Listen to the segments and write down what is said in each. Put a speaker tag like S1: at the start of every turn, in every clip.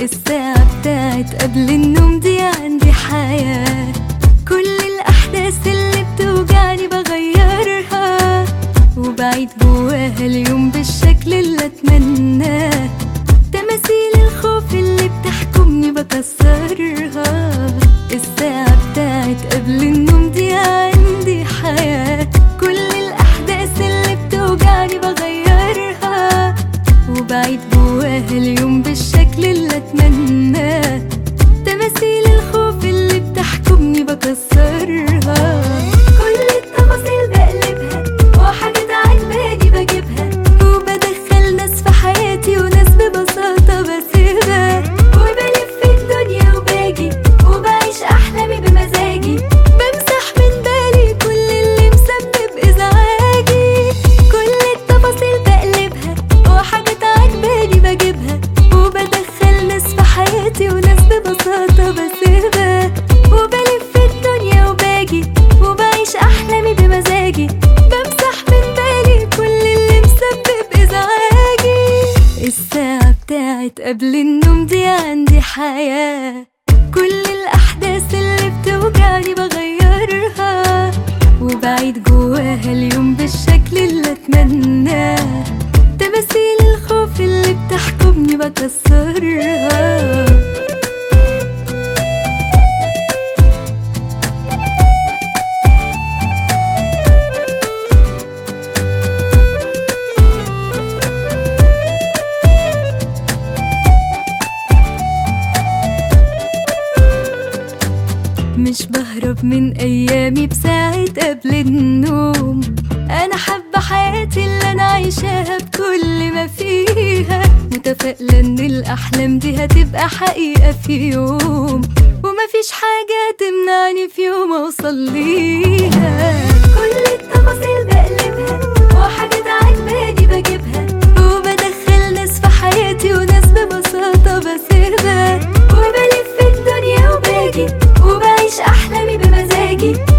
S1: الساعة بتاعت قبل النوم دي عندي حياة. كل الأحداث اللي بتوجعني بغيرها وبعيد جواها اليوم بالشكل اللي أتمناه. تماثيل الخوف اللي بتحكي ساعت قبل النوم دي عندي حياة. كل الأحداث اللي بتوجعني بغيرها وبعيد جواها اليوم بالشكل اللي أتمناه. تماثيل الخوف اللي بتحكمني بكسرها. مش بهرب من أيامي بساعة قبل النوم. أنا حابة حياتي اللي أنا عايشاها بكل ما فيها. متفائلة إن الأحلام دي هتبقى حقيقة في يوم. ومفيش حاجة تمنعني في يوم أوصل ليها. keep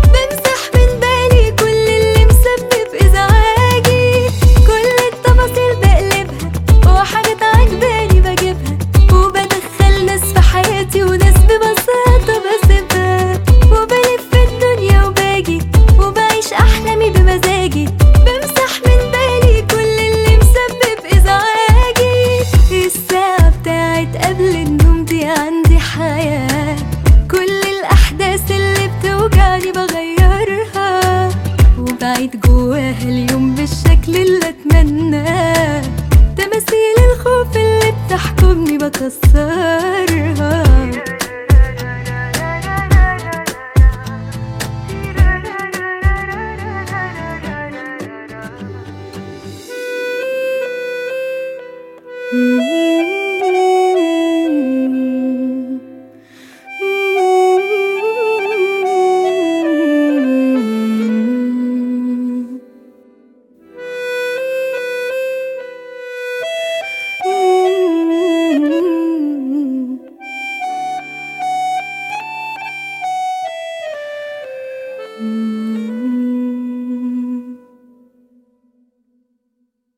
S1: وبعيد جواها اليوم بالشكل اللي أتمناه. تماثيل الخوف اللي بتحكمني بكسرها.